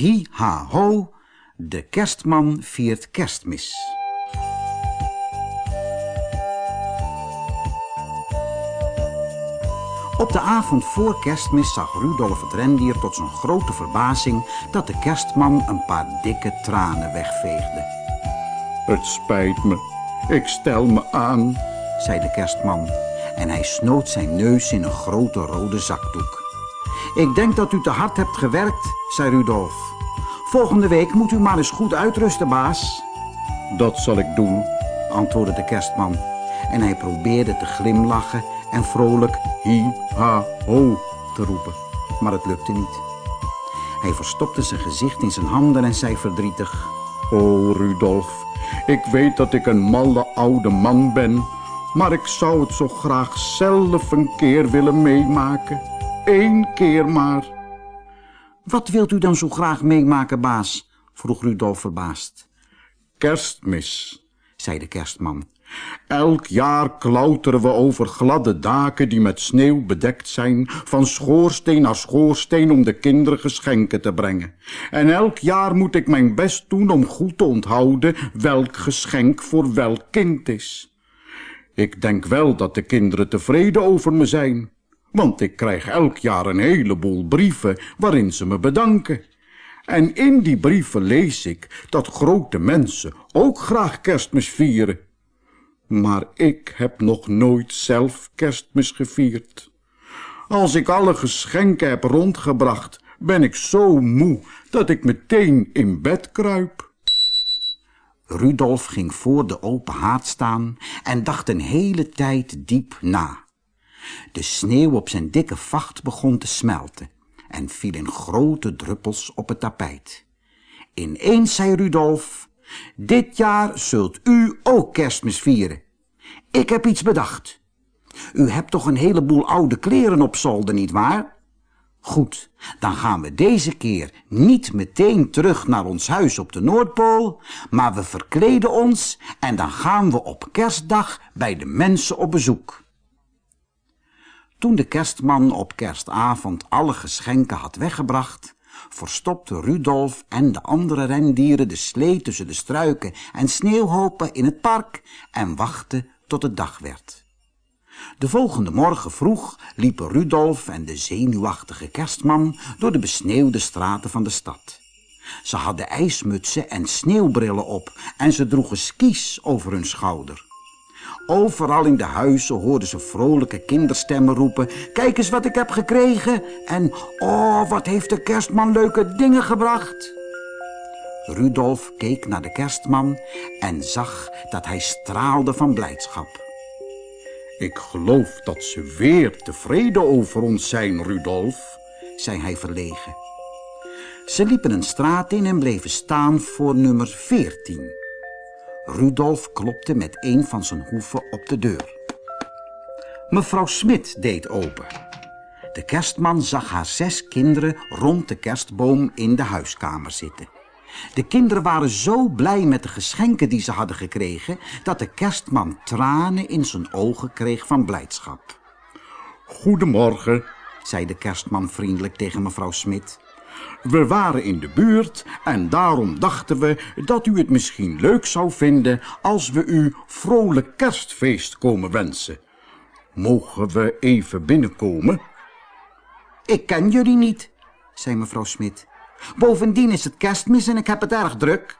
Hi ha ho, de kerstman viert kerstmis. Op de avond voor kerstmis zag Rudolf het rendier tot zijn grote verbazing dat de kerstman een paar dikke tranen wegveegde. Het spijt me, ik stel me aan, zei de kerstman en hij snoot zijn neus in een grote rode zakdoek. Ik denk dat u te hard hebt gewerkt, zei Rudolf. Volgende week moet u maar eens goed uitrusten, baas. Dat zal ik doen, antwoordde de kerstman. En hij probeerde te glimlachen en vrolijk hi, ha, ho te roepen. Maar het lukte niet. Hij verstopte zijn gezicht in zijn handen en zei verdrietig... O, Rudolf, ik weet dat ik een malle oude man ben... maar ik zou het zo graag zelf een keer willen meemaken. Eén keer maar. Wat wilt u dan zo graag meemaken, baas? vroeg Rudolf verbaasd. Kerstmis, zei de kerstman. Elk jaar klauteren we over gladde daken die met sneeuw bedekt zijn, van schoorsteen naar schoorsteen om de kinderen geschenken te brengen. En elk jaar moet ik mijn best doen om goed te onthouden welk geschenk voor welk kind is. Ik denk wel dat de kinderen tevreden over me zijn, want ik krijg elk jaar een heleboel brieven waarin ze me bedanken. En in die brieven lees ik dat grote mensen ook graag kerstmis vieren. Maar ik heb nog nooit zelf kerstmis gevierd. Als ik alle geschenken heb rondgebracht, ben ik zo moe dat ik meteen in bed kruip. Rudolf ging voor de open haard staan en dacht een hele tijd diep na. De sneeuw op zijn dikke vacht begon te smelten en viel in grote druppels op het tapijt. Ineens zei Rudolf, dit jaar zult u ook kerstmis vieren. Ik heb iets bedacht. U hebt toch een heleboel oude kleren op zolder, nietwaar? Goed, dan gaan we deze keer niet meteen terug naar ons huis op de Noordpool, maar we verkleden ons en dan gaan we op kerstdag bij de mensen op bezoek. Toen de kerstman op kerstavond alle geschenken had weggebracht, verstopte Rudolf en de andere rendieren de slee tussen de struiken en sneeuwhopen in het park en wachten tot het dag werd. De volgende morgen vroeg liepen Rudolf en de zenuwachtige kerstman door de besneeuwde straten van de stad. Ze hadden ijsmutsen en sneeuwbrillen op en ze droegen skis over hun schouder. Overal in de huizen hoorden ze vrolijke kinderstemmen roepen... Kijk eens wat ik heb gekregen. En, oh, wat heeft de kerstman leuke dingen gebracht. Rudolf keek naar de kerstman en zag dat hij straalde van blijdschap. Ik geloof dat ze weer tevreden over ons zijn, Rudolf, zei hij verlegen. Ze liepen een straat in en bleven staan voor nummer 14. Rudolf klopte met een van zijn hoeven op de deur. Mevrouw Smit deed open. De kerstman zag haar zes kinderen rond de kerstboom in de huiskamer zitten. De kinderen waren zo blij met de geschenken die ze hadden gekregen... dat de kerstman tranen in zijn ogen kreeg van blijdschap. Goedemorgen, zei de kerstman vriendelijk tegen mevrouw Smit. We waren in de buurt en daarom dachten we dat u het misschien leuk zou vinden... als we u vrolijk kerstfeest komen wensen. Mogen we even binnenkomen? Ik ken jullie niet, zei mevrouw Smit. Bovendien is het kerstmis en ik heb het erg druk.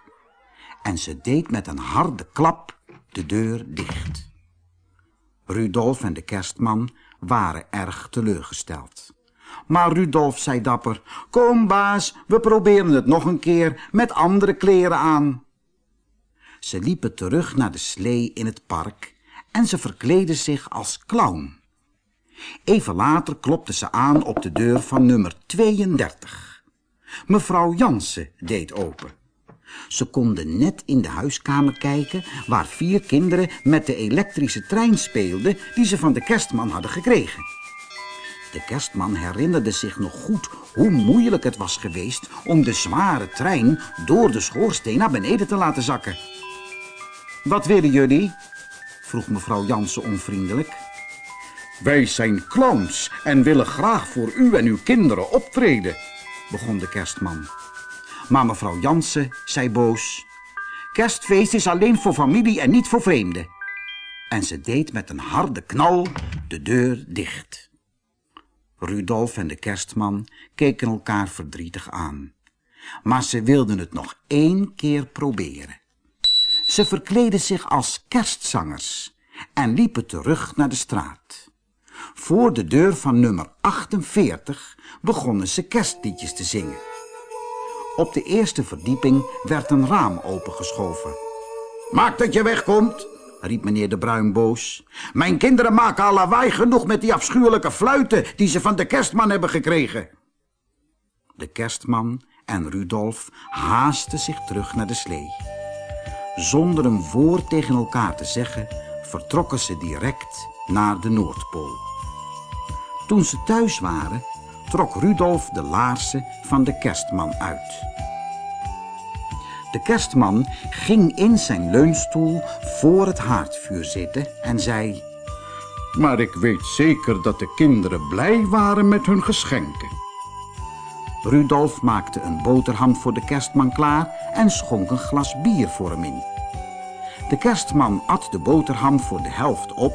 En ze deed met een harde klap de deur dicht. Rudolf en de kerstman waren erg teleurgesteld. Maar Rudolf zei dapper, kom baas, we proberen het nog een keer met andere kleren aan. Ze liepen terug naar de slee in het park en ze verkleden zich als clown. Even later klopte ze aan op de deur van nummer 32. Mevrouw Jansen deed open. Ze konden net in de huiskamer kijken waar vier kinderen met de elektrische trein speelden die ze van de kerstman hadden gekregen. De kerstman herinnerde zich nog goed hoe moeilijk het was geweest om de zware trein door de schoorsteen naar beneden te laten zakken. Wat willen jullie? vroeg mevrouw Jansen onvriendelijk. Wij zijn clowns en willen graag voor u en uw kinderen optreden, begon de kerstman. Maar mevrouw Jansen zei boos... Kerstfeest is alleen voor familie en niet voor vreemden. En ze deed met een harde knal de deur dicht. Rudolf en de kerstman keken elkaar verdrietig aan. Maar ze wilden het nog één keer proberen. Ze verkleden zich als kerstzangers en liepen terug naar de straat. Voor de deur van nummer 48 begonnen ze kerstliedjes te zingen. Op de eerste verdieping werd een raam opengeschoven. Maak dat je wegkomt, riep meneer de Bruin boos. Mijn kinderen maken al lawaai genoeg met die afschuwelijke fluiten die ze van de kerstman hebben gekregen. De kerstman en Rudolf haasten zich terug naar de slee. Zonder een woord tegen elkaar te zeggen, vertrokken ze direct naar de Noordpool. Toen ze thuis waren, trok Rudolf de laarzen van de kerstman uit. De kerstman ging in zijn leunstoel voor het haardvuur zitten en zei... Maar ik weet zeker dat de kinderen blij waren met hun geschenken. Rudolf maakte een boterham voor de kerstman klaar en schonk een glas bier voor hem in. De kerstman at de boterham voor de helft op,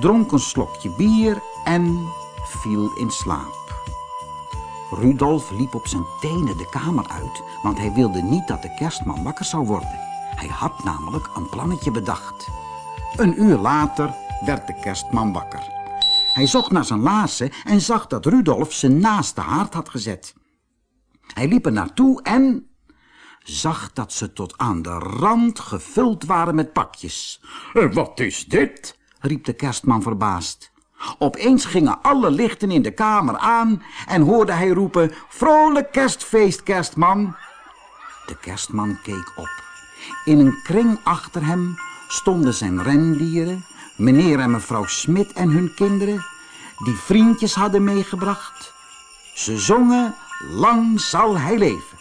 dronk een slokje bier en viel in slaap. Rudolf liep op zijn tenen de kamer uit, want hij wilde niet dat de kerstman wakker zou worden. Hij had namelijk een plannetje bedacht. Een uur later werd de kerstman wakker. Hij zocht naar zijn laarzen en zag dat Rudolf ze naast de haard had gezet. Hij liep er naartoe en zag dat ze tot aan de rand gevuld waren met pakjes. Eh, Wat is dit? riep de kerstman verbaasd. Opeens gingen alle lichten in de kamer aan en hoorde hij roepen... Vrolijk kerstfeest, kerstman! De kerstman keek op. In een kring achter hem stonden zijn rendieren... meneer en mevrouw Smit en hun kinderen... die vriendjes hadden meegebracht. Ze zongen Lang zal hij leven.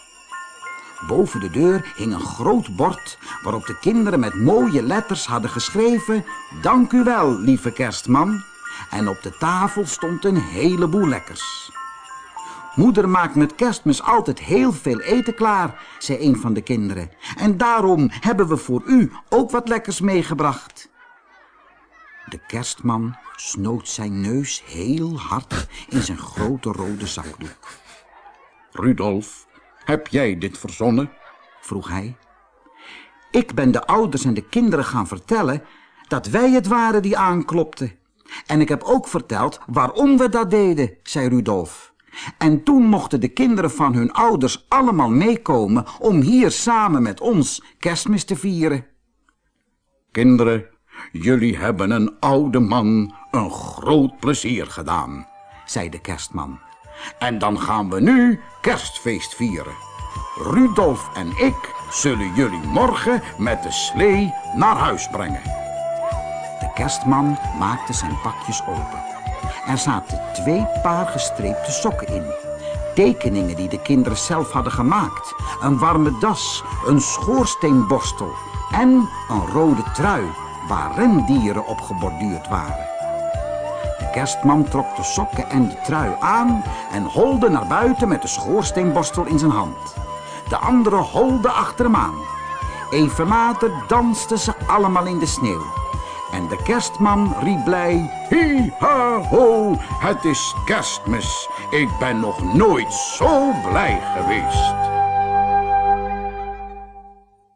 Boven de deur hing een groot bord waarop de kinderen met mooie letters hadden geschreven... Dank u wel, lieve kerstman. En op de tafel stond een heleboel lekkers. Moeder maakt met kerstmis altijd heel veel eten klaar, zei een van de kinderen. En daarom hebben we voor u ook wat lekkers meegebracht. De kerstman snoot zijn neus heel hard in zijn grote rode zakdoek. Rudolf, heb jij dit verzonnen? vroeg hij. Ik ben de ouders en de kinderen gaan vertellen dat wij het waren die aanklopten. En ik heb ook verteld waarom we dat deden, zei Rudolf. En toen mochten de kinderen van hun ouders allemaal meekomen om hier samen met ons kerstmis te vieren. Kinderen, jullie hebben een oude man een groot plezier gedaan, zei de kerstman. En dan gaan we nu kerstfeest vieren. Rudolf en ik zullen jullie morgen met de slee naar huis brengen. Kerstman maakte zijn pakjes open. Er zaten twee paar gestreepte sokken in. Tekeningen die de kinderen zelf hadden gemaakt. Een warme das, een schoorsteenborstel en een rode trui waar rendieren op geborduurd waren. De kerstman trok de sokken en de trui aan en holde naar buiten met de schoorsteenborstel in zijn hand. De anderen holden achter hem aan. Even later dansten ze allemaal in de sneeuw. En de kerstman riep blij... Hi, ha, ho, het is kerstmis. Ik ben nog nooit zo blij geweest.